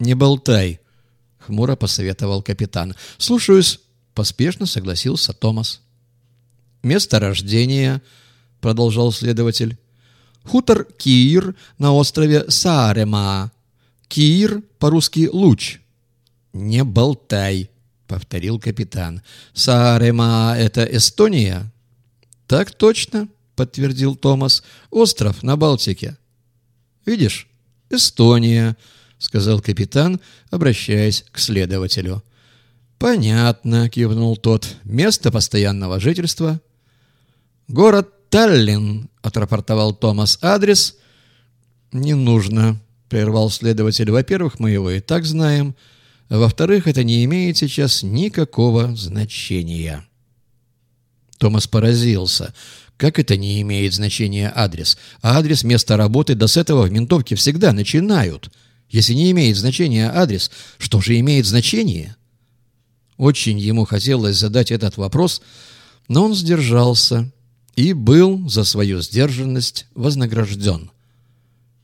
«Не болтай», — хмуро посоветовал капитан. «Слушаюсь», — поспешно согласился Томас. «Место рождения», — продолжал следователь. «Хутор Киир на острове Саарема. Киир, по-русски «луч». «Не болтай», — повторил капитан. «Саарема — это Эстония?» «Так точно», — подтвердил Томас. «Остров на Балтике». «Видишь, Эстония», — сказал капитан, обращаясь к следователю. «Понятно», — кивнул тот. «Место постоянного жительства?» «Город Таллин», — отрапортовал Томас. «Адрес?» «Не нужно», — прервал следователь. «Во-первых, мы его и так знаем. Во-вторых, это не имеет сейчас никакого значения». Томас поразился. Как это не имеет значения адрес? А адрес места работы, да с этого в ментовке всегда начинают. Если не имеет значения адрес, что же имеет значение? Очень ему хотелось задать этот вопрос, но он сдержался и был за свою сдержанность вознагражден.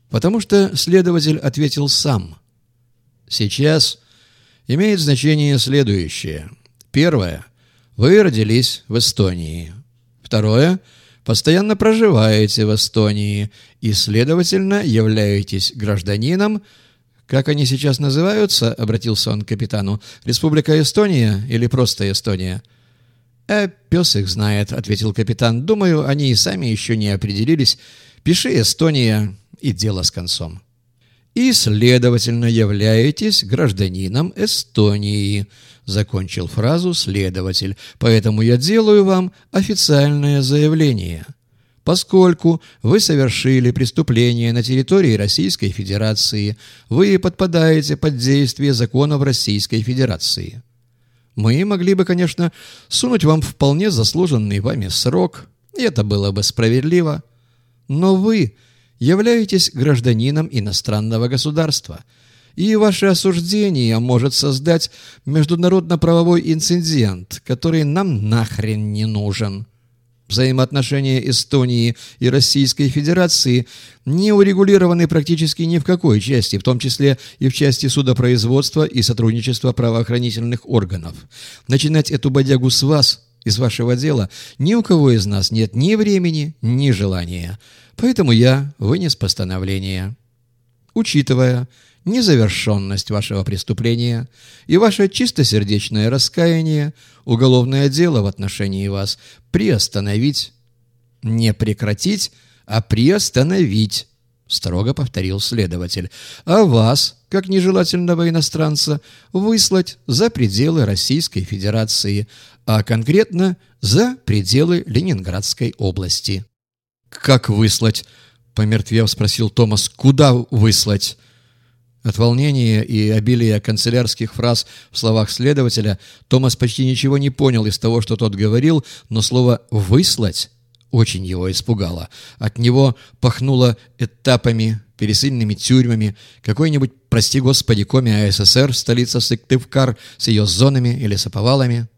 Потому что следователь ответил сам. Сейчас имеет значение следующее. Первое – вы родились в Эстонии. Второе. Постоянно проживаете в Эстонии и, следовательно, являетесь гражданином, как они сейчас называются, обратился он к капитану, Республика Эстония или просто Эстония? «Э, пес их знает», — ответил капитан. «Думаю, они и сами еще не определились. Пиши Эстония, и дело с концом». «И, следовательно, являетесь гражданином Эстонии», закончил фразу следователь, поэтому я делаю вам официальное заявление. Поскольку вы совершили преступление на территории Российской Федерации, вы подпадаете под действие законов Российской Федерации. Мы могли бы, конечно, сунуть вам вполне заслуженный вами срок, и это было бы справедливо, но вы являетесь гражданином иностранного государства – и ваше осуждение может создать международно-правовой инцидент, который нам нахрен не нужен. Взаимоотношения Эстонии и Российской Федерации не урегулированы практически ни в какой части, в том числе и в части судопроизводства и сотрудничества правоохранительных органов. Начинать эту бодягу с вас, из вашего дела, ни у кого из нас нет ни времени, ни желания. Поэтому я вынес постановление. Учитывая незавершенность вашего преступления и ваше чистосердечное раскаяние, уголовное дело в отношении вас приостановить, не прекратить, а приостановить, строго повторил следователь, а вас, как нежелательного иностранца, выслать за пределы Российской Федерации, а конкретно за пределы Ленинградской области. «Как выслать?» — помертвев спросил Томас. «Куда выслать?» От волнения и обилия канцелярских фраз в словах следователя Томас почти ничего не понял из того, что тот говорил, но слово «выслать» очень его испугало. От него пахнуло этапами, пересыльными тюрьмами, какой-нибудь, прости господи, коми АССР, столица Сыктывкар с ее зонами или лесоповалами.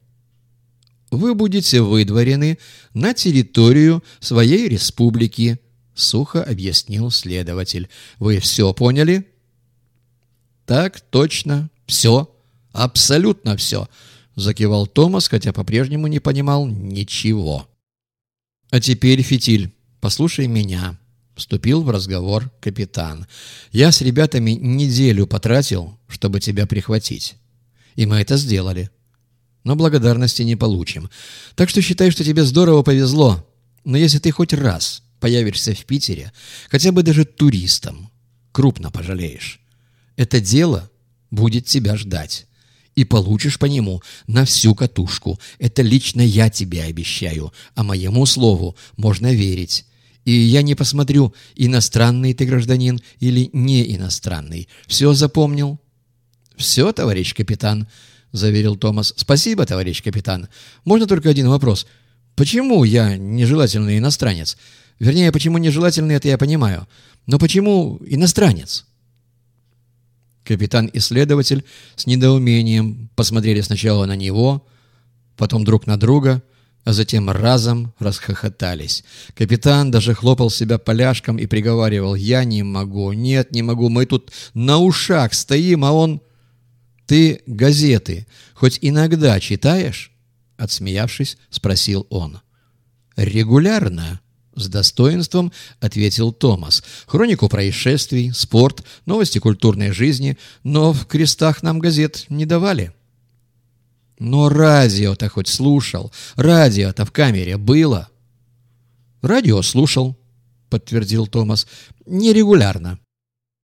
«Вы будете выдворены на территорию своей республики», — сухо объяснил следователь. «Вы все поняли?» «Так точно. Все. Абсолютно все», — закивал Томас, хотя по-прежнему не понимал ничего. «А теперь, Фитиль, послушай меня», — вступил в разговор капитан. «Я с ребятами неделю потратил, чтобы тебя прихватить. И мы это сделали. Но благодарности не получим. Так что считай, что тебе здорово повезло. Но если ты хоть раз появишься в Питере, хотя бы даже туристом, крупно пожалеешь. Это дело будет тебя ждать. И получишь по нему на всю катушку. Это лично я тебе обещаю, а моему слову можно верить. И я не посмотрю, иностранный ты гражданин или не иностранный. Все запомнил? Все, товарищ капитан, заверил Томас. Спасибо, товарищ капитан. Можно только один вопрос. Почему я нежелательный иностранец? Вернее, почему нежелательный, это я понимаю. Но почему иностранец? Капитан и следователь с недоумением посмотрели сначала на него, потом друг на друга а затем разом расхохотались. Капитан даже хлопал себя поляшком и приговаривал «Я не могу, нет, не могу, мы тут на ушах стоим, а он...» «Ты газеты хоть иногда читаешь?» Отсмеявшись, спросил он. «Регулярно?» С достоинством ответил Томас. Хронику происшествий, спорт, новости культурной жизни, но в крестах нам газет не давали. Но радио-то хоть слушал. Радио-то в камере было. Радио слушал, подтвердил Томас. Нерегулярно.